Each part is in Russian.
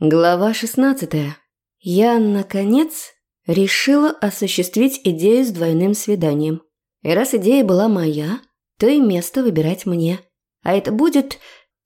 Глава 16. Я, наконец, решила осуществить идею с двойным свиданием. И раз идея была моя, то и место выбирать мне. А это будет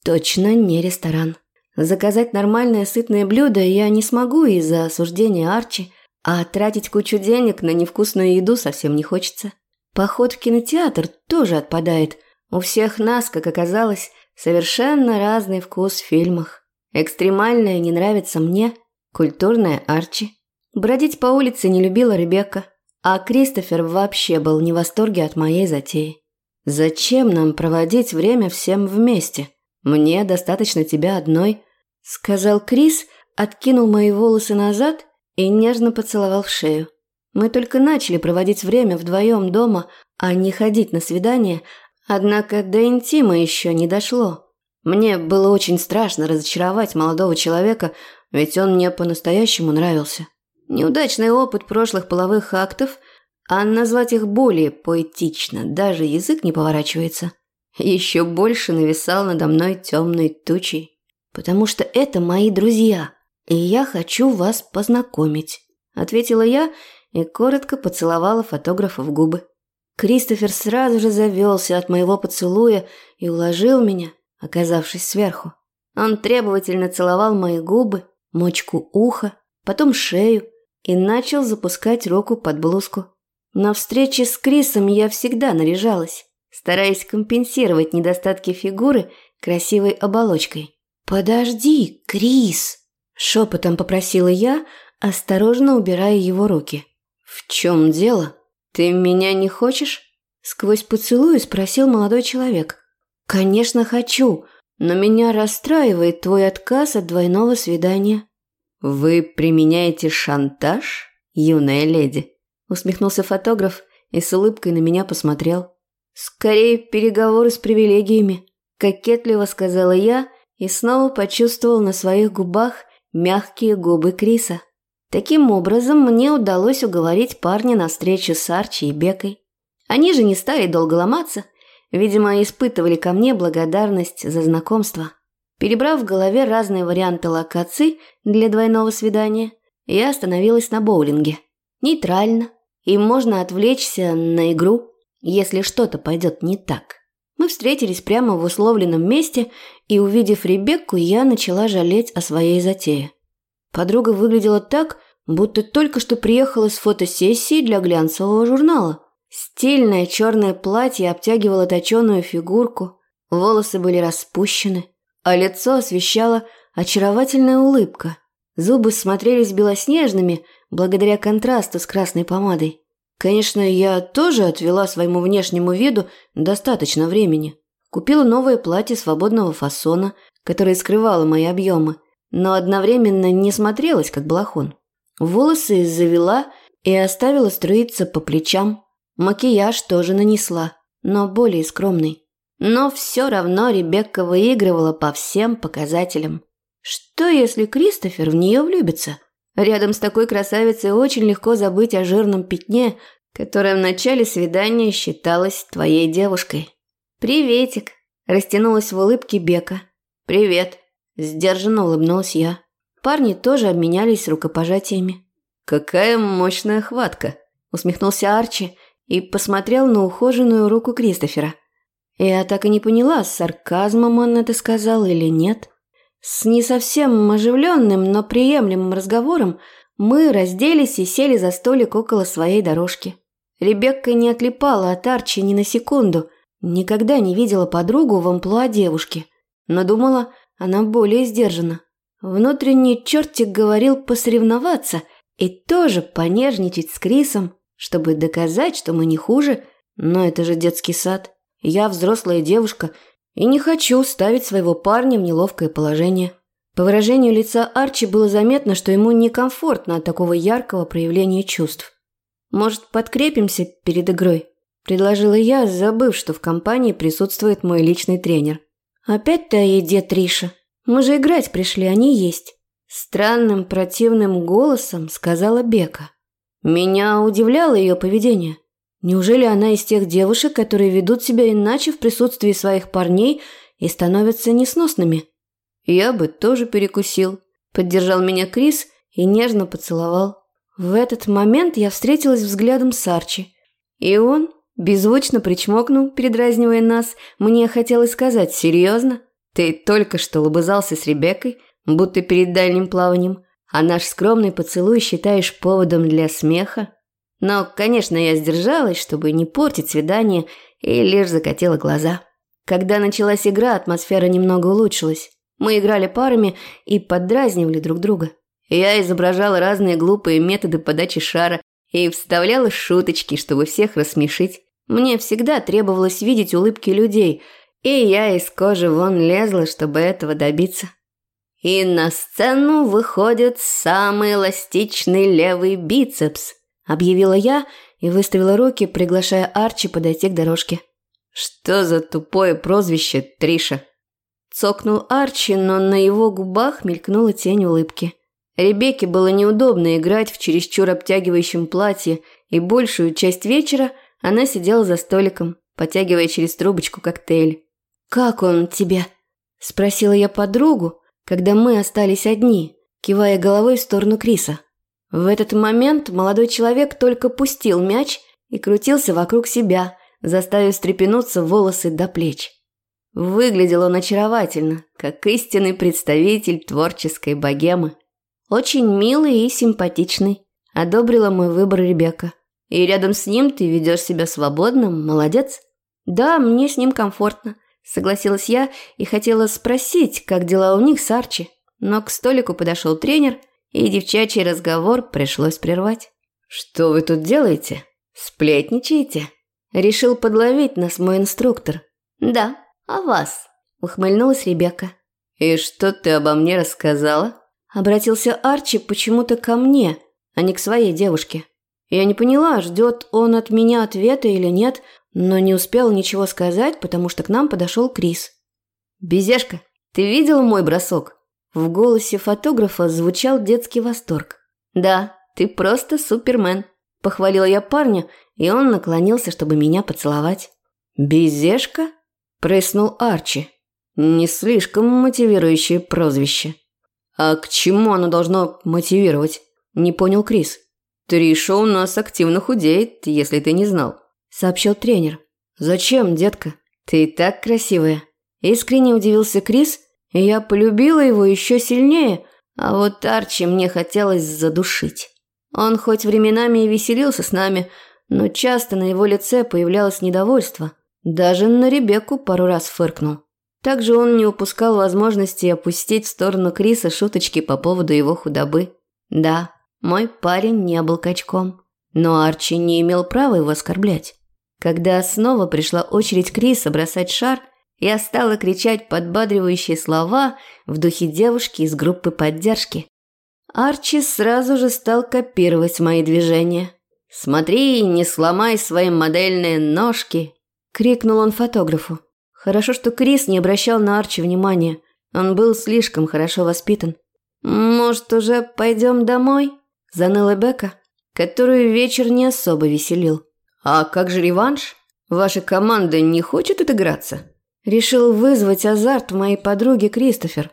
точно не ресторан. Заказать нормальное сытное блюдо я не смогу из-за осуждения Арчи, а тратить кучу денег на невкусную еду совсем не хочется. Поход в кинотеатр тоже отпадает. У всех нас, как оказалось, совершенно разный вкус в фильмах. Экстремальное не нравится мне, культурное Арчи. Бродить по улице не любила Ребекка, а Кристофер вообще был не в восторге от моей затеи. «Зачем нам проводить время всем вместе? Мне достаточно тебя одной», – сказал Крис, откинул мои волосы назад и нежно поцеловал в шею. Мы только начали проводить время вдвоем дома, а не ходить на свидание, однако до интима еще не дошло. Мне было очень страшно разочаровать молодого человека, ведь он мне по-настоящему нравился. Неудачный опыт прошлых половых актов, а назвать их более поэтично, даже язык не поворачивается, еще больше нависал надо мной темной тучей. Потому что это мои друзья, и я хочу вас познакомить, ответила я и коротко поцеловала фотографа в губы. Кристофер сразу же завелся от моего поцелуя и уложил меня – оказавшись сверху. Он требовательно целовал мои губы, мочку уха, потом шею и начал запускать руку под блузку. На встрече с Крисом я всегда наряжалась, стараясь компенсировать недостатки фигуры красивой оболочкой. «Подожди, Крис!» – шепотом попросила я, осторожно убирая его руки. «В чем дело? Ты меня не хочешь?» Сквозь поцелуй спросил молодой человек. «Конечно хочу, но меня расстраивает твой отказ от двойного свидания». «Вы применяете шантаж, юная леди?» Усмехнулся фотограф и с улыбкой на меня посмотрел. «Скорее переговоры с привилегиями», – кокетливо сказала я и снова почувствовал на своих губах мягкие губы Криса. Таким образом, мне удалось уговорить парня на встречу с Арчи и Бекой. Они же не стали долго ломаться, Видимо, испытывали ко мне благодарность за знакомство. Перебрав в голове разные варианты локаций для двойного свидания, я остановилась на боулинге. Нейтрально. И можно отвлечься на игру, если что-то пойдет не так. Мы встретились прямо в условленном месте, и, увидев Ребекку, я начала жалеть о своей затее. Подруга выглядела так, будто только что приехала с фотосессии для глянцевого журнала. Стильное черное платье обтягивало точеную фигурку, волосы были распущены, а лицо освещала очаровательная улыбка. Зубы смотрелись белоснежными благодаря контрасту с красной помадой. Конечно, я тоже отвела своему внешнему виду достаточно времени. Купила новое платье свободного фасона, которое скрывало мои объемы, но одновременно не смотрелась как балахон. Волосы завела и оставила струиться по плечам, Макияж тоже нанесла, но более скромный. Но все равно Ребекка выигрывала по всем показателям. Что, если Кристофер в нее влюбится? Рядом с такой красавицей очень легко забыть о жирном пятне, которое в начале свидания считалось твоей девушкой. «Приветик!» – растянулась в улыбке Бека. «Привет!» – сдержанно улыбнулась я. Парни тоже обменялись рукопожатиями. «Какая мощная хватка!» – усмехнулся Арчи и посмотрел на ухоженную руку Кристофера. Я так и не поняла, с сарказмом он это сказал или нет. С не совсем оживленным, но приемлемым разговором мы разделись и сели за столик около своей дорожки. Ребекка не отлипала от Арчи ни на секунду, никогда не видела подругу в амплуа девушки, но думала, она более сдержана. Внутренний чертик говорил посоревноваться и тоже понежничать с Крисом, чтобы доказать, что мы не хуже, но это же детский сад. Я взрослая девушка и не хочу ставить своего парня в неловкое положение. По выражению лица Арчи было заметно, что ему некомфортно от такого яркого проявления чувств. «Может, подкрепимся перед игрой?» – предложила я, забыв, что в компании присутствует мой личный тренер. «Опять-то о еде, Триша. Мы же играть пришли, они есть». Странным противным голосом сказала Бека. Меня удивляло ее поведение. Неужели она из тех девушек, которые ведут себя иначе в присутствии своих парней и становятся несносными? Я бы тоже перекусил. Поддержал меня Крис и нежно поцеловал. В этот момент я встретилась взглядом с Арчи. И он беззвучно причмокнул, передразнивая нас. Мне хотелось сказать «Серьезно? Ты только что лобызался с Ребеккой, будто перед дальним плаванием, а наш скромный поцелуй считаешь поводом для смеха?» Но, конечно, я сдержалась, чтобы не портить свидание, и лишь закатила глаза. Когда началась игра, атмосфера немного улучшилась. Мы играли парами и поддразнивали друг друга. Я изображала разные глупые методы подачи шара и вставляла шуточки, чтобы всех рассмешить. Мне всегда требовалось видеть улыбки людей, и я из кожи вон лезла, чтобы этого добиться. И на сцену выходит самый эластичный левый бицепс, объявила я и выставила руки, приглашая Арчи подойти к дорожке. Что за тупое прозвище, Триша? Цокнул Арчи, но на его губах мелькнула тень улыбки. Ребекке было неудобно играть в чересчур обтягивающем платье, и большую часть вечера она сидела за столиком, потягивая через трубочку коктейль. «Как он тебе?» – спросила я подругу, когда мы остались одни, кивая головой в сторону Криса. В этот момент молодой человек только пустил мяч и крутился вокруг себя, заставив стрепенуться волосы до плеч. Выглядел он очаровательно, как истинный представитель творческой богемы. Очень милый и симпатичный. Одобрила мой выбор Ребекка. И рядом с ним ты ведешь себя свободно, молодец. Да, мне с ним комфортно, согласилась я и хотела спросить, как дела у них с Арчи. Но к столику подошел тренер, и девчачий разговор пришлось прервать. «Что вы тут делаете? Сплетничаете?» Решил подловить нас мой инструктор. «Да, а вас?» – ухмыльнулась Ребекка. «И что ты обо мне рассказала?» Обратился Арчи почему-то ко мне, а не к своей девушке. Я не поняла, ждет он от меня ответа или нет, но не успел ничего сказать, потому что к нам подошел Крис. «Безешка, ты видела мой бросок?» В голосе фотографа звучал детский восторг. «Да, ты просто супермен», – похвалила я парня, и он наклонился, чтобы меня поцеловать. «Безешка?» Прыснул Арчи. Не слишком мотивирующее прозвище. А к чему оно должно мотивировать? Не понял Крис. Триша у нас активно худеет, если ты не знал, сообщил тренер. Зачем, детка? Ты и так красивая. Искренне удивился Крис, и я полюбила его еще сильнее, а вот Арчи мне хотелось задушить. Он хоть временами и веселился с нами, но часто на его лице появлялось недовольство – даже на Ребекку пару раз фыркнул. Также он не упускал возможности опустить в сторону Криса шуточки по поводу его худобы. Да, мой парень не был качком, но Арчи не имел права его оскорблять. Когда снова пришла очередь Криса бросать шар, я стала кричать подбадривающие слова в духе девушки из группы поддержки. Арчи сразу же стал копировать мои движения. «Смотри, не сломай свои модельные ножки», Крикнул он фотографу. Хорошо, что Крис не обращал на Арчи внимания. Он был слишком хорошо воспитан. «Может, уже пойдем домой?» – заныла Бека, которую вечер не особо веселил. «А как же реванш? Ваша команда не хочет отыграться?» Решил вызвать азарт моей подруге Кристофер.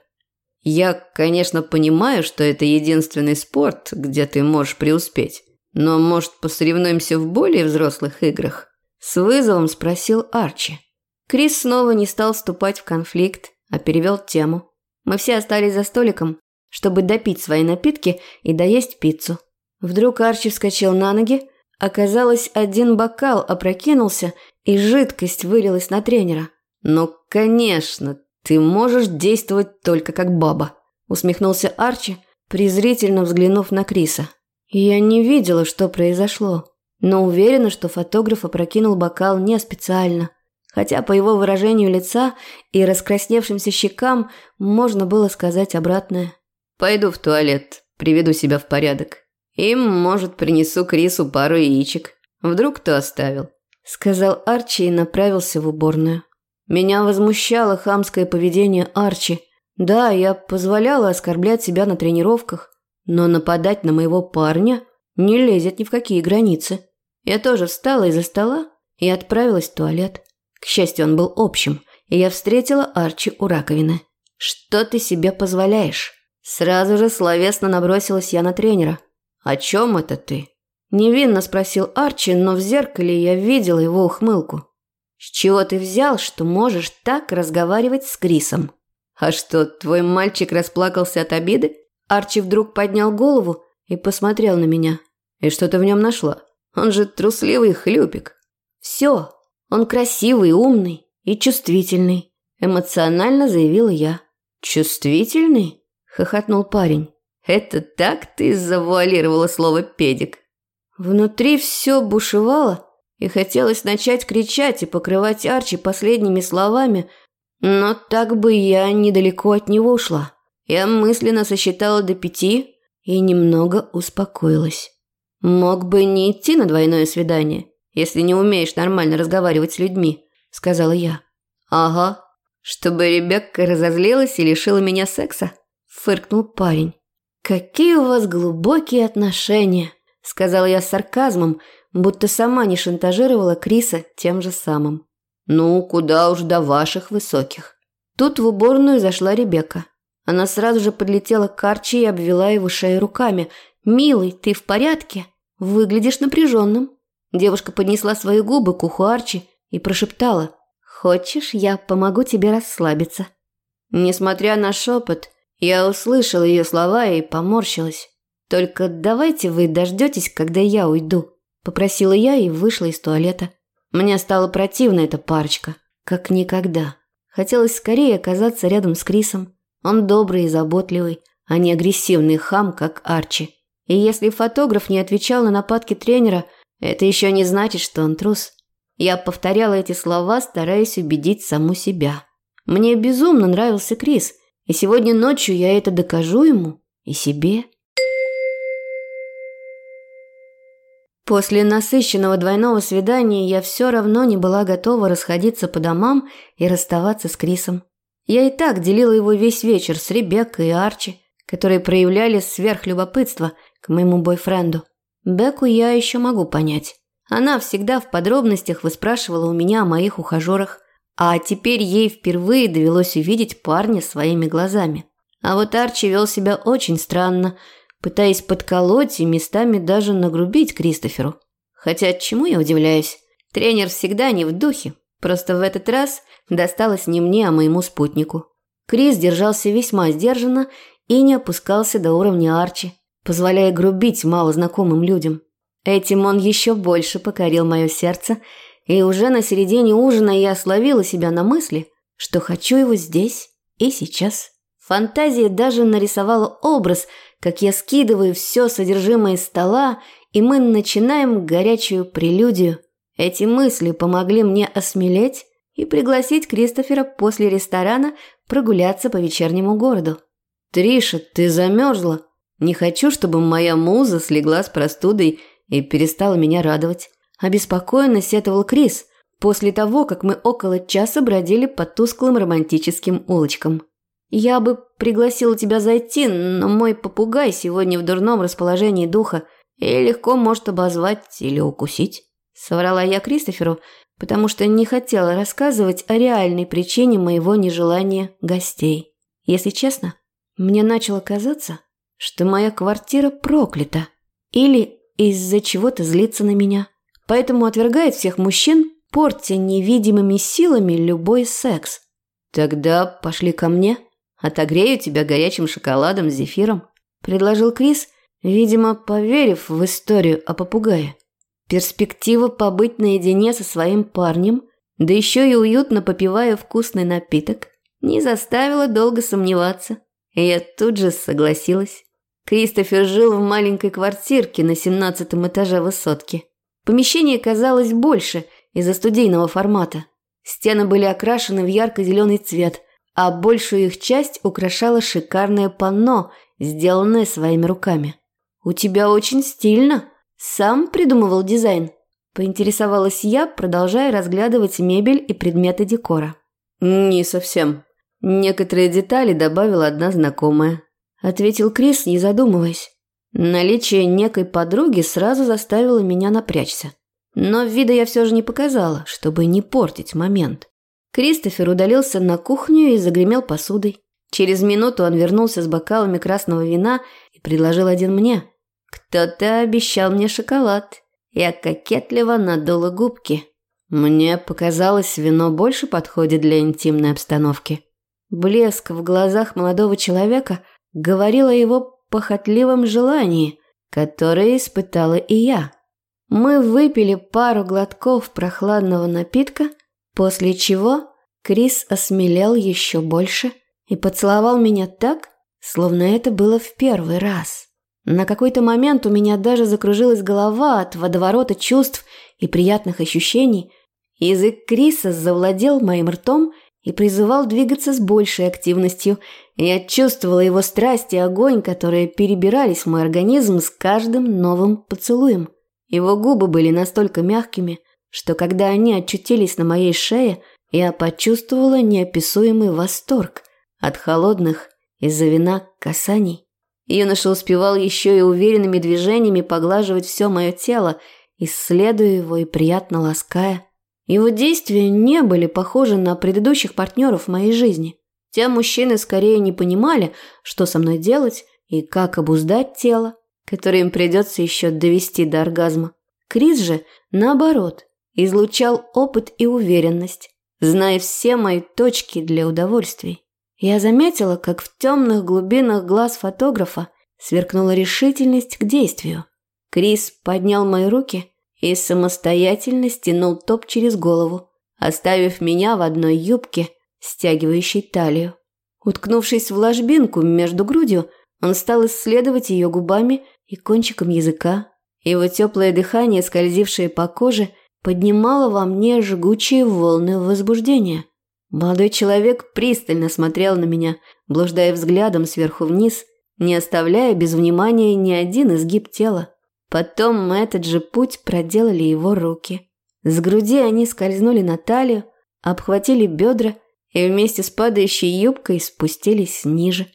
«Я, конечно, понимаю, что это единственный спорт, где ты можешь преуспеть. Но, может, посоревнуемся в более взрослых играх?» С вызовом спросил Арчи. Крис снова не стал вступать в конфликт, а перевел тему. Мы все остались за столиком, чтобы допить свои напитки и доесть пиццу. Вдруг Арчи вскочил на ноги. Оказалось, один бокал опрокинулся, и жидкость вылилась на тренера. «Ну, конечно, ты можешь действовать только как баба», усмехнулся Арчи, презрительно взглянув на Криса. Я не видела, что произошло но уверена, что фотограф опрокинул бокал не специально, хотя по его выражению лица и раскрасневшимся щекам можно было сказать обратное. «Пойду в туалет, приведу себя в порядок. И, может, принесу Крису пару яичек. Вдруг кто оставил?» Сказал Арчи и направился в уборную. Меня возмущало хамское поведение Арчи. Да, я позволяла оскорблять себя на тренировках, но нападать на моего парня не лезет ни в какие границы. Я тоже встала из-за стола и отправилась в туалет. К счастью, он был общим, и я встретила Арчи у раковины. «Что ты себе позволяешь?» – Сразу же словесно набросилась я на тренера. «О чем это ты?» Невинно спросил Арчи, но в зеркале я видела его ухмылку. «С чего ты взял, что можешь так разговаривать с Крисом?» «А что, твой мальчик расплакался от обиды?» Арчи вдруг поднял голову и посмотрел на меня. «И что ты в нем нашла? Он же трусливый хлюпик». «Все, он красивый, умный и чувствительный», – эмоционально заявила я. «Чувствительный?» – хохотнул парень. «Это так ты завуалировала слово «педик»?» Внутри все бушевало, и хотелось начать кричать и покрывать Арчи последними словами, но так бы я недалеко от него ушла. Я мысленно сосчитала до пяти и немного успокоилась. «Мог бы не идти на двойное свидание, если не умеешь нормально разговаривать с людьми», – сказала я. «Ага, чтобы Ребекка разозлилась и лишила меня секса», – фыркнул парень. «Какие у вас глубокие отношения», – сказала я с сарказмом, будто сама не шантажировала Криса тем же самым. «Ну, куда уж до ваших высоких». Тут в уборную зашла Ребекка. Она сразу же подлетела к Арчи и обвела его шею руками. «Милый, ты в порядке? Выглядишь напряженным». Девушка поднесла свои губы к уху Арчи и прошептала. «Хочешь, я помогу тебе расслабиться?» Несмотря на шепот, я услышала ее слова и поморщилась. «Только давайте вы дождетесь, когда я уйду», – попросила я и вышла из туалета. Мне стало противно эта парочка, как никогда. Хотелось скорее оказаться рядом с Крисом. Он добрый и заботливый, а не агрессивный хам, как Арчи. И если фотограф не отвечал на нападки тренера, это еще не значит, что он трус. Я повторяла эти слова, стараясь убедить саму себя. Мне безумно нравился Крис, и сегодня ночью я это докажу ему и себе. После насыщенного двойного свидания я все равно не была готова расходиться по домам и расставаться с Крисом. Я и так делила его весь вечер с Ребеккой и Арчи, которые проявляли сверхлюбопытство к моему бойфренду. Беку я еще могу понять. Она всегда в подробностях выспрашивала у меня о моих ухажерах, а теперь ей впервые довелось увидеть парня своими глазами. А вот Арчи вел себя очень странно – пытаясь подколоть и местами даже нагрубить Кристоферу. Хотя чему я удивляюсь? Тренер всегда не в духе, просто в этот раз досталось не мне, а моему спутнику. Крис держался весьма сдержанно и не опускался до уровня Арчи, позволяя грубить малознакомым людям. Этим он еще больше покорил мое сердце, и уже на середине ужина я словила себя на мысли, что хочу его здесь и сейчас. Фантазия даже нарисовала образ – как я скидываю все содержимое стола, и мы начинаем горячую прелюдию. Эти мысли помогли мне осмелеть и пригласить Кристофера после ресторана прогуляться по вечернему городу. «Триша, ты замерзла. Не хочу, чтобы моя муза слегла с простудой и перестала меня радовать». Обеспокоенно сетовал Крис после того, как мы около часа бродили по тусклым романтическим улочкам. «Я бы пригласила тебя зайти, но мой попугай сегодня в дурном расположении духа и легко может обозвать или укусить». Соврала я Кристоферу, потому что не хотела рассказывать о реальной причине моего нежелания гостей. Если честно, мне начало казаться, что моя квартира проклята или из-за чего-то злится на меня, поэтому отвергает всех мужчин, портя невидимыми силами любой секс. Тогда пошли ко мне – Отогрею тебя горячим шоколадом с зефиром», – предложил Крис, видимо, поверив в историю о попугае. Перспектива побыть наедине со своим парнем, да еще и уютно попивая вкусный напиток, не заставила долго сомневаться. И я тут же согласилась. Кристофер жил в маленькой квартирке на семнадцатом этаже высотки. Помещение казалось больше из-за студийного формата. Стены были окрашены в ярко-зеленый цвет – а большую их часть украшало шикарное панно, сделанное своими руками. «У тебя очень стильно. Сам придумывал дизайн?» – поинтересовалась я, продолжая разглядывать мебель и предметы декора. «Не совсем. Некоторые детали добавила одна знакомая», – ответил Крис, не задумываясь. Наличие некой подруги сразу заставило меня напрячься. Но вида я все же не показала, чтобы не портить момент. Кристофер удалился на кухню и загремел посудой. Через минуту он вернулся с бокалами красного вина и предложил один мне. Кто-то обещал мне шоколад. Я кокетливо надула губки. Мне показалось, вино больше подходит для интимной обстановки. Блеск в глазах молодого человека говорил о его похотливом желании, которое испытала и я. Мы выпили пару глотков прохладного напитка, после чего Крис осмелел еще больше и поцеловал меня так, словно это было в первый раз. На какой-то момент у меня даже закружилась голова от водоворота чувств и приятных ощущений. Язык Криса завладел моим ртом и призывал двигаться с большей активностью. Я чувствовала его страсть и огонь, которые перебирались в мой организм с каждым новым поцелуем. Его губы были настолько мягкими, что когда они очутились на моей шее, я почувствовала неописуемый восторг от холодных из-за вина касаний. Юноша успевал еще и уверенными движениями поглаживать все мое тело, исследуя его и приятно лаская. Его действия не были похожи на предыдущих партнеров в моей жизни. Те мужчины скорее не понимали, что со мной делать и как обуздать тело, которое им придется еще довести до оргазма. Крис же, наоборот, излучал опыт и уверенность, зная все мои точки для удовольствий. Я заметила, как в темных глубинах глаз фотографа сверкнула решительность к действию. Крис поднял мои руки и самостоятельно стянул топ через голову, оставив меня в одной юбке, стягивающей талию. Уткнувшись в ложбинку между грудью, он стал исследовать ее губами и кончиком языка. Его теплое дыхание, скользившее по коже, поднимало во мне жгучие волны возбуждения. Молодой человек пристально смотрел на меня, блуждая взглядом сверху вниз, не оставляя без внимания ни один изгиб тела. Потом этот же путь проделали его руки. С груди они скользнули на талию, обхватили бедра и вместе с падающей юбкой спустились ниже.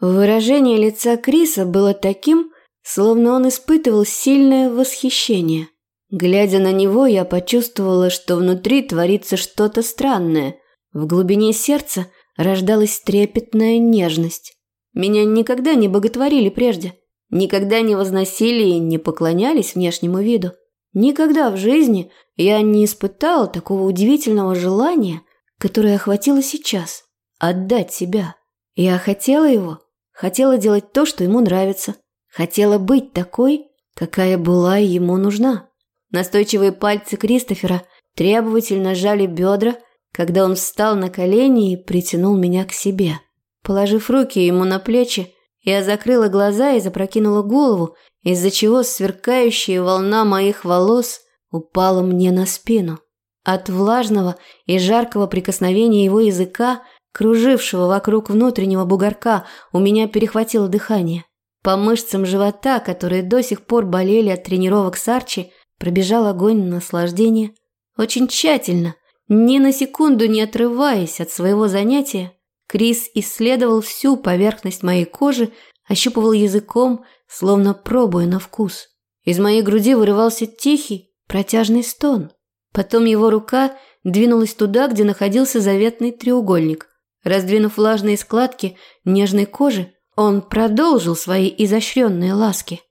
Выражение лица Криса было таким, словно он испытывал сильное восхищение. Глядя на него, я почувствовала, что внутри творится что-то странное. В глубине сердца рождалась трепетная нежность. Меня никогда не боготворили прежде – Никогда не возносили и не поклонялись внешнему виду. Никогда в жизни я не испытала такого удивительного желания, которое охватило сейчас – отдать себя. Я хотела его, хотела делать то, что ему нравится, хотела быть такой, какая была ему нужна. Настойчивые пальцы Кристофера требовательно сжали бедра, когда он встал на колени и притянул меня к себе. Положив руки ему на плечи, я закрыла глаза и запрокинула голову, из-за чего сверкающая волна моих волос упала мне на спину. От влажного и жаркого прикосновения его языка, кружившего вокруг внутреннего бугорка, у меня перехватило дыхание. По мышцам живота, которые до сих пор болели от тренировок с Арчи, пробежал огонь наслаждения. Очень тщательно, ни на секунду не отрываясь от своего занятия, Крис исследовал всю поверхность моей кожи, ощупывал языком, словно пробуя на вкус. Из моей груди вырывался тихий, протяжный стон. Потом его рука двинулась туда, где находился заветный треугольник. Раздвинув влажные складки нежной кожи, он продолжил свои изощренные ласки.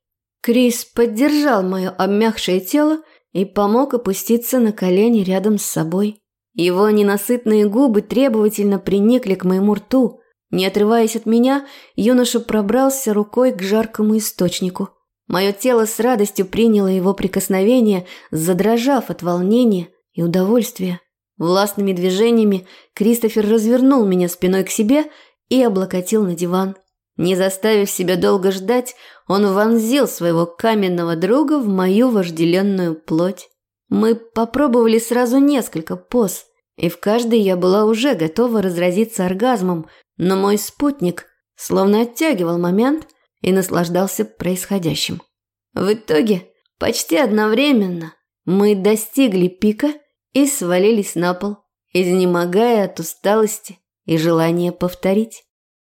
Крис поддержал мое обмякшее тело и помог опуститься на колени рядом с собой. Его ненасытные губы требовательно приникли к моему рту. Не отрываясь от меня, юноша пробрался рукой к жаркому источнику. Мое тело с радостью приняло его прикосновение, задрожав от волнения и удовольствия. Властными движениями Кристофер развернул меня спиной к себе и облокотил на диван. Не заставив себя долго ждать, он вонзил своего каменного друга в мою вожделенную плоть. Мы попробовали сразу несколько поз, и в каждой я была уже готова разразиться оргазмом, но мой спутник словно оттягивал момент и наслаждался происходящим. В итоге, почти одновременно, мы достигли пика и свалились на пол, изнемогая от усталости и желания повторить.